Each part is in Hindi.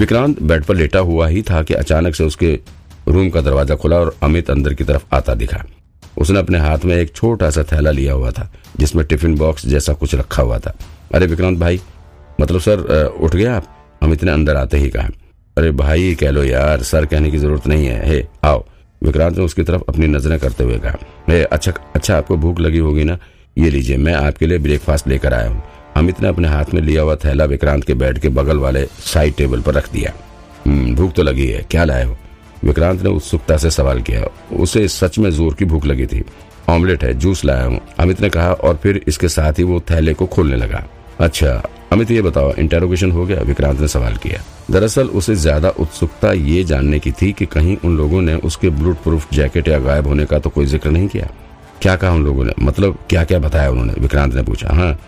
विक्रांत बेड पर लेटा हुआ ही था कि अचानक से उसके रूम का दरवाज़ा खुला और अमित अंदर की तरफ़ आता दिखा। उसने अपने हाथ में एक छोटा सा थैला लिया हुआ था, जिसमें टिफ़िन बॉक्स जैसा कुछ रखा हुआ था। अरे विक्रांत भाई मतलब सर उठ गया आप? अमित ने अंदर आते ही कहा। अरे भाई, कह लो यार, सर कहने की ज़रूरत नहीं है। हे, आओ। विक्रांत ने उसकी तरफ़ अपनी नज़रें करते हुए कहा। अच्छा अच्छा आपको भूख लगी होगी ना? ये लीजिए, मैं आपके लिए ब्रेकफास्ट लेकर आया हूँ। अमित ने अपने हाथ में लिया हुआ थैला विक्रांत के बेड के बगल वाले साइड टेबल पर रख दिया। "हम्म, भूख तो लगी है क्या लाए हो? विक्रांत ने उत्सुकता से सवाल किया। उसे सच में ज़ोर की भूख लगी थी। ऑमलेट है जूस लाया हूँ अमित ने कहा और फिर इसके साथ ही वो थैले को खोलने लगा। अच्छा अमित ये बताओ इंटेरोगेशन हो गया? विक्रांत ने सवाल किया। दरअसल उसे ज़्यादा उत्सुकता ये जानने की थी कि कहीं उन लोगों ने उसके ब्लूट प्रूफ जैकेट या गायब होने का तो कोई ज़िक्र नहीं किया। क्या कहा उन लोगों ने? मतलब क्या क्या बताया उन्होंने? विक्रांत ने पूछा। हाँ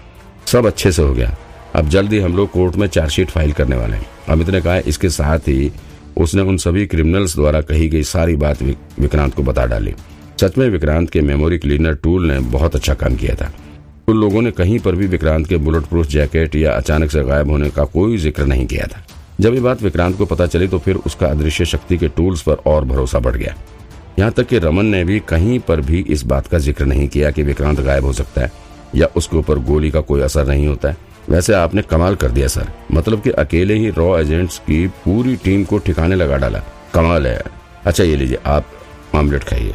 सब अच्छे से हो गया। अब जल्दी हम लोग कोर्ट में चार्जशीट फ़ाइल करने वाले हैं। अमित ने कहा, इसके साथ ही उसने उन सभी क्रिमिनल्स द्वारा कही गई सारी बात विक्रांत को बता डाली। सच में विक्रांत के मेमोरी क्लीनर टूल ने बहुत अच्छा काम किया था। उन लोगों ने कहीं पर भी विक्रांत के बुलेट प्रूफ जैकेट या अचानक से गायब होने का कोई ज़िक्र नहीं किया था। जब ये बात विक्रांत को पता चली तो फिर उसका अदृश्य शक्ति के टूल्स पर और भरोसा बढ़ गया। यहाँ तक कि रमन ने भी कहीं पर भी इस बात का ज़िक्र नहीं किया कि विक्रांत गायब हो सकता है। या उसके ऊपर गोली का कोई असर नहीं होता है। वैसे आपने कमाल कर दिया, सर। मतलब कि अकेले ही रॉ एजेंट्स की पूरी टीम को ठिकाने लगा डाला। कमाल है। अच्छा ये लीजिए, आप ऑमलेट खाइए।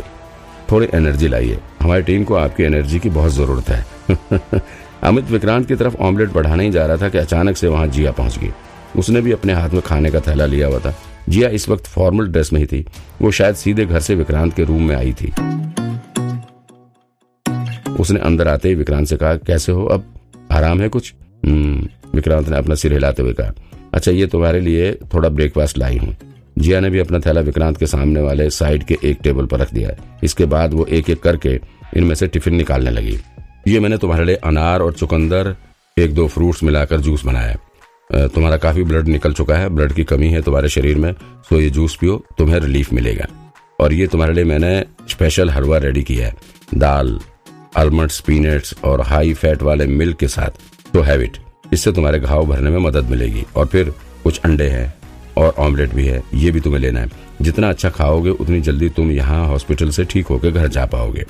थोड़ी एनर्जी लाइए। हमारी टीम को आपकी एनर्जी की बहुत ज़रूरत है। अमित विक्रांत की तरफ़ ऑमलेट बढ़ाने ही जा रहा था कि अचानक से वहाँ जिया पहुँच गई। उसने भी अपने हाथ में खाने का थैला लिया हुआ था। जिया इस वक्त फॉर्मल ड्रेस में ही थी। वो शायद सीधे घर से विक्रांत के रूम में आई थी। उसने अंदर आते ही विक्रांत से कहा कैसे हो? अब आराम है कुछ? हम्म, विक्रांत ने अपना सिर हिलाते हुए कहा अच्छा ये तुम्हारे लिए थोड़ा ब्रेकफास्ट लाई हूँ। जिया ने भी अपना थैला विक्रांत के सामने वाले साइड के एक टेबल पर रख दिया। इसके बाद वो एक एक करके इनमें से टिफ़िन निकालने लगी। ये मैंने तुम्हारे लिए अनार और चुकंदर एक दो फ्रूट्स मिलाकर जूस बनाया तुम्हारा काफ़ी ब्लड निकल चुका है ब्लड की कमी है तुम्हारे शरीर में सो ये जूस पियो तुम्हें रिलीफ मिलेगा। और ये तुम्हारे लिए मैंने स्पेशल हलवा रेडी किया है दाल आलमंड्स पीनट्स और हाई फैट वाले मिल्क के साथ तो हैव इट इससे तुम्हारे घाव भरने में मदद मिलेगी। और फिर कुछ अंडे हैं और ऑमलेट भी है। ये भी तुम्हें लेना है। जितना अच्छा खाओगे, उतनी जल्दी तुम यहाँ हॉस्पिटल से ठीक होकर घर जा पाओगे।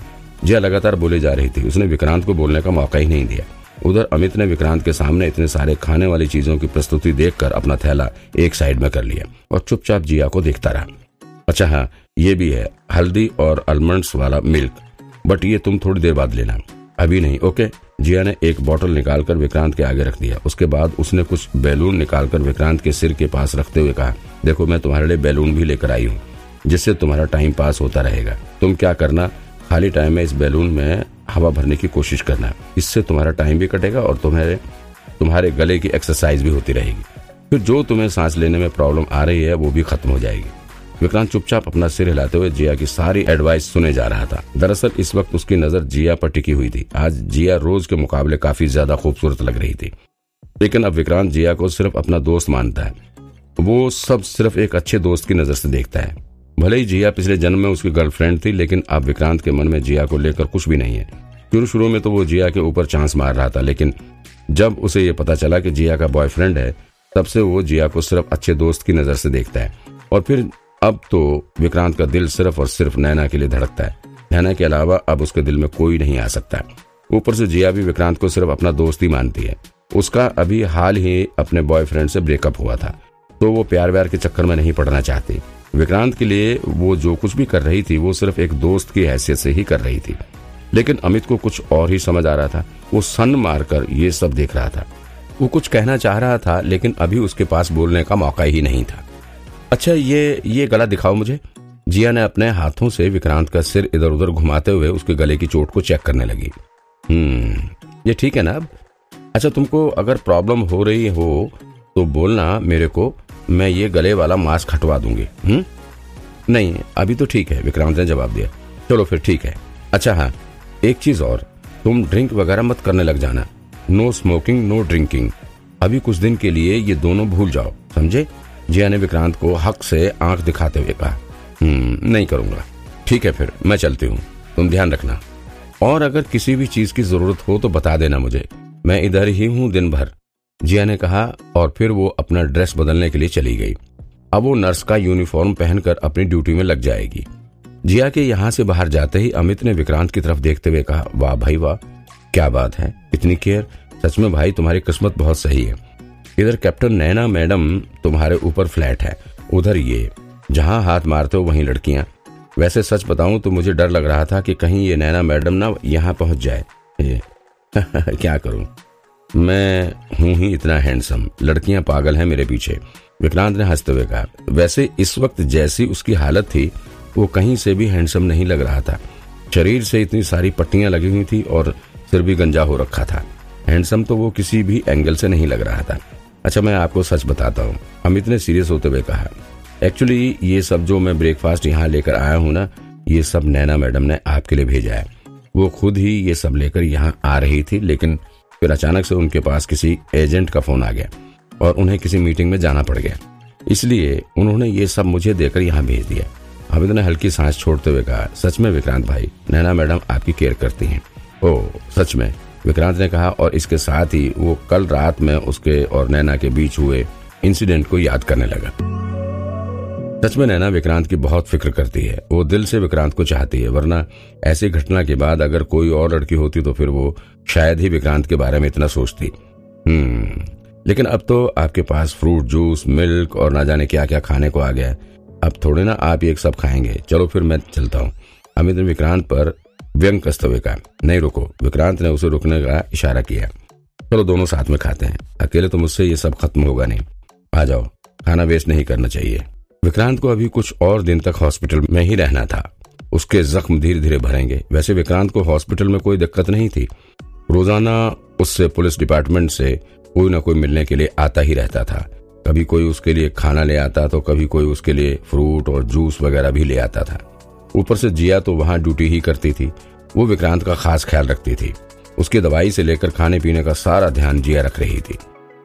जिया लगातार बोले जा रही थी। उसने विक्रांत को बोलने का मौका ही नहीं दिया। उधर अमित ने विक्रांत के सामने इतने सारे खाने वाली चीज़ों की प्रस्तुति देखकर अपना थैला एक साइड में कर लिया और चुपचाप जिया को देखता रहा। अच्छा हाँ ये भी है। हल्दी और आलमंड्स वाला मिल्क बट ये तुम थोड़ी देर बाद लेना। अभी नहीं, ओके? जिया ने एक बोतल निकालकर विक्रांत के आगे रख दिया। उसके बाद उसने कुछ बैलून निकालकर विक्रांत के सिर के पास रखते हुए कहा, देखो, मैं तुम्हारे लिए बैलून भी लेकर आई हूँ, जिससे तुम्हारा टाइम पास होता रहेगा। तुम क्या करना, खाली टाइम में इस बैलून में हवा भरने की कोशिश करना। इससे तुम्हारा टाइम भी कटेगा और तुम्हारे तुम्हारे गले की एक्सरसाइज भी होती रहेगी। फिर जो तुम्हें सांस लेने में प्रॉब्लम आ रही है, वो भी खत्म हो जाएगी। विक्रांत चुपचाप अपना सिर हिलाते हुए जिया की सारी एडवाइस सुने जा रहा था। दरअसल इस वक्त उसकी नज़र जिया पर टिकी हुई थी। आज जिया रोज के मुकाबले काफ़ी ज़्यादा खूबसूरत लग रही थी। लेकिन अब विक्रांत जिया को सिर्फ़ अपना दोस्त मानता है। वो सब सिर्फ़ एक अच्छे दोस्त की नज़र से देखता है। भले ही जिया पिछले जन्म में उसकी गर्लफ्रेंड थी, लेकिन अब विक्रांत के मन में जिया को लेकर कुछ भी नहीं है। शुरू शुरू में तो वो जिया के ऊपर चांस मार रहा था, लेकिन जब उसे ये पता चला कि जिया का बॉयफ्रेंड है, तब से वो जिया को सिर्फ़ अच्छे दोस्त की नज़र से देखता है। और फिर अब तो विक्रांत का दिल सिर्फ़ और सिर्फ़ नैना के लिए धड़कता है। नैना के अलावा अब उसके दिल में कोई नहीं आ सकता। ऊपर से जिया भी विक्रांत को सिर्फ़ अपना दोस्त ही मानती है। उसका अभी हाल ही अपने बॉयफ्रेंड से ब्रेकअप हुआ था। तो वो प्यार व्यार के चक्कर में नहीं पड़ना चाहती। विक्रांत के लिए वो जो कुछ भी कर रही थी, वो सिर्फ़ एक दोस्त की हैसियत से ही कर रही थी। लेकिन अमित को कुछ और ही समझ आ रहा था। वो सन मारकर ये सब देख रहा था। वो कुछ कहना चाह रहा था, लेकिन अभी उसके पास बोलने का मौका ही नहीं था। अच्छा ये ये गला दिखाओ मुझे। जिया ने अपने हाथों से विक्रांत का सिर इधर उधर घुमाते हुए उसके गले की चोट को चेक करने लगी। हम्म ये ठीक है ना अब? अच्छा तुमको अगर प्रॉब्लम हो रही हो तो बोलना मेरे को, मैं ये गले वाला मास्क हटवा दूँगी। हम्म? नहीं, अभी तो ठीक है, विक्रांत ने जवाब दिया। चलो फिर ठीक है। अच्छा हाँ एक चीज़ और, तुम ड्रिंक वगैरह मत करने लग जाना। No smoking, no drinking. अभी कुछ दिन के लिए ये दोनों भूल जाओ, समझे? जिया ने विक्रांत को हक से आँख दिखाते हुए कहा हम्म नहीं करूँगा। ठीक है फिर, मैं चलती हूँ। तुम ध्यान रखना। और अगर किसी भी चीज़ की ज़रूरत हो तो बता देना मुझे। मैं इधर ही हूँ दिन भर। जिया ने कहा, और फिर वो अपना ड्रेस बदलने के लिए चली गई। अब वो नर्स का यूनिफॉर्म पहनकर अपनी ड्यूटी में लग जाएगी। जिया के यहाँ से बाहर जाते ही अमित ने विक्रांत की तरफ़ देखते हुए कहा, वाह भाई वाह, क्या बात है, इतनी केयर। सच में भाई, तुम्हारी किस्मत बहुत सही है। इधर कैप्टन नैना मैडम तुम्हारे ऊपर फ्लैट है। उधर ये, जहाँ हाथ मारते हो वहीं लड़कियाँ। वैसे सच बताऊँ तो मुझे डर लग रहा था कि कहीं ये नैना मैडम ना यहाँ पहुँच जाए। क्या करूँ? मैं हूँ ही इतना हैंडसम। लड़कियाँ पागल हैं मेरे पीछे। विक्रांत ने हँसते हुए कहा, वैसे इस वक्त जैसी उसकी हालत थी, वो कहीं से भी हैंडसम नहीं लग रहा था। शरीर से इतनी सारी पट्टियाँ लगी हुई थी और सिर भी गंजा हो रखा था। हैंडसम तो वो किसी भी एंगल से नहीं लग रहा था। अच्छा मैं आपको सच बताता हूँ। अमित ने सीरियस होते हुए कहा, एक्चुअली ये सब जो मैं ब्रेकफास्ट यहाँ लेकर आया हूँ ना, ये सब नैना मैडम ने आपके लिए भेजा है। वो खुद ही ये सब लेकर यहाँ आ रही थी, लेकिन फिर अचानक से उनके पास किसी एजेंट का फ़ोन आ गया और उन्हें किसी मीटिंग में जाना पड़ गया। इसलिए उन्होंने ये सब मुझे देकर यहाँ भेज दिया। हामिद ने हल्की सांस छोड़ते हुए कहा, सच में विक्रांत भाई, नैना मैडम आपकी केयर करती हैं। ओ सच में? विक्रांत ने कहा, और इसके साथ ही वो कल रात में उसके और नैना के बीच हुए इंसिडेंट को याद करने लगा। सच में नैना विक्रांत की बहुत फ़िक्र करती है। वो दिल से विक्रांत को चाहती है, वरना ऐसी घटना के बाद अगर कोई और लड़की होती तो फिर वो शायद ही विक्रांत के बारे में इतना सोचती। हम्म लेकिन अब तो आपके पास फ्रूट जूस मिल्क और ना जाने क्या क्या खाने को आ गया अब थोड़े ना आप ये सब खाएँगे। चलो फिर मैं चलता हूँ। अमित ने विक्रांत पर व्यंग कसते हुए कहा नहीं रुको, विक्रांत ने उसे रुकने का इशारा किया। चलो दोनों साथ में खाते हैं। अकेले तो मुझसे ये सब खत्म होगा नहीं। आ जाओ, खाना वेस्ट नहीं करना चाहिए। विक्रांत को अभी कुछ और दिन तक हॉस्पिटल में ही रहना था। उसके जख्म धीरे धीरे भरेंगे। वैसे विक्रांत को हॉस्पिटल में कोई दिक्कत नहीं थी। रोज़ाना उससे पुलिस डिपार्टमेंट से कोई ना कोई मिलने के लिए आता ही रहता था। कभी कोई उसके लिए खाना ले आता तो कभी कोई उसके लिए फ्रूट और जूस वगैरह भी ले आता था। ऊपर से जिया तो वहाँ ड्यूटी ही करती थी। वो विक्रांत का खास ख्याल रखती थी। उसकी दवाई से लेकर खाने पीने का सारा ध्यान जिया रख रही थी।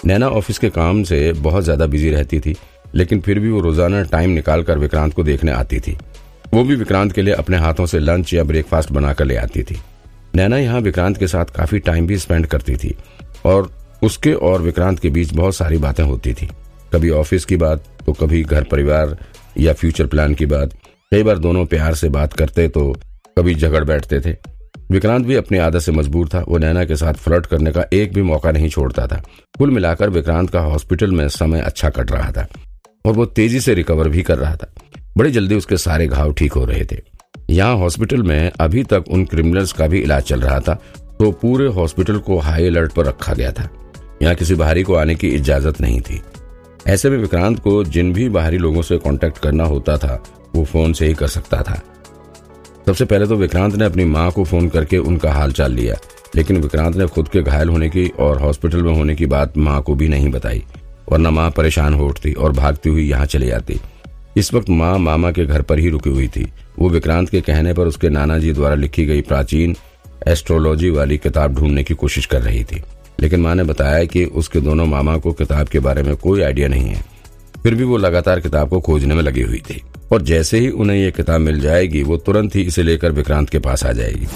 नैना ऑफ़िस के काम से बहुत ज़्यादा बिज़ी रहती थी, लेकिन फिर भी वो रोज़ाना टाइम निकाल कर विक्रांत को देखने आती थी। वो भी विक्रांत के लिए अपने हाथों से लंच या ब्रेकफास्ट बनाकर ले आती थी। नैना यहाँ विक्रांत के साथ काफ़ी टाइम भी स्पेंड करती थी, और उसके और विक्रांत के बीच बहुत सारी बातें होती थी। कभी ऑफ़िस की बात तो कभी घर परिवार या फ्यूचर प्लान की बात कई बार दोनों प्यार से बात करते तो कभी झगड़ बैठते थे। विक्रांत भी अपनी आदत से मजबूर था। वो नैना के साथ फ्लर्ट करने का एक भी मौका नहीं छोड़ता था। कुल मिलाकर विक्रांत का हॉस्पिटल में समय अच्छा कट रहा था और वो तेज़ी से रिकवर भी कर रहा था। बड़ी जल्दी उसके सारे घाव ठीक हो रहे थे। यहाँ हॉस्पिटल में अभी तक उन क्रिमिनल्स का भी इलाज चल रहा था तो पूरे हॉस्पिटल को हाई अलर्ट पर रखा गया था। यहाँ किसी बाहरी को आने की इजाज़त नहीं थी। ऐसे में विक्रांत को जिन भी बाहरी लोगों से कांटेक्ट करना होता था वो फ़ोन से ही कर सकता था। सबसे पहले तो विक्रांत ने अपनी माँ को फ़ोन करके उनका हाल चाल लिया, लेकिन विक्रांत ने खुद के घायल होने की और हॉस्पिटल में होने की बात माँ को भी नहीं बताई, वरना माँ परेशान हो उठती और भागती हुई यहाँ चली जाती इस वक्त माँ मामा के घर पर ही रुकी हुई थी। वो विक्रांत के कहने पर उसके नाना जी द्वारा लिखी गई प्राचीन एस्ट्रोलॉजी वाली किताब ढूँढने की कोशिश कर रही थी, लेकिन माँ ने बताया कि उसके दोनों मामा को किताब के बारे में कोई आइडिया नहीं है। फिर भी वो लगातार किताब को खोजने में लगी हुई थी। और जैसे ही उन्हें यह किताब मिल जाएगी, वो तुरंत ही इसे लेकर विक्रांत के पास आ जाएगी।